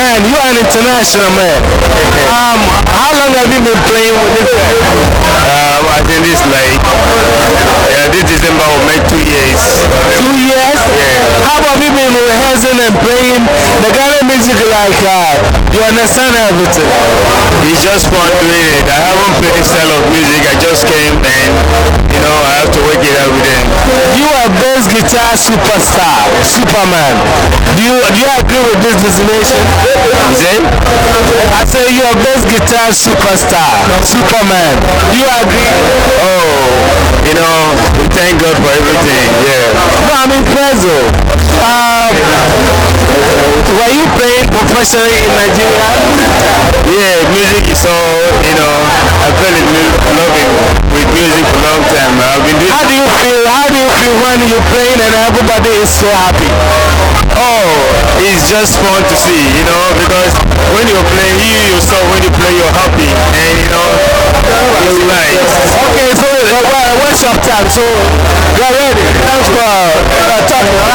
an international man. Um, how long have you been playing with this guy? Um, I think this like yeah, this December will make two years. Two years? Yeah. How have you been rehearsing and playing the Ghana music like uh, you understand everything? It's just fun doing it. I haven't played this style of music. I just came and you know I have to work it out with them. You are bass guitar superstar, Superman. Do you do you agree with this designation? Is it? I say you are best guitar superstar, Superman. Do you agree? Oh, you know, we thank God for everything. Yeah. No, I'm impressed. though. Um, were you playing professionally in Nigeria? Yeah, music is all, you know, I fell in love with music for a long time. I've been doing How do you feel? How do you feel when you're playing and everybody is so happy? Oh, it's just fun to see, you know, because when you're playing, you yourself, when you play, you're happy, and you know, it's nice. Okay, so uh, what's your time? So you're ready. Thanks for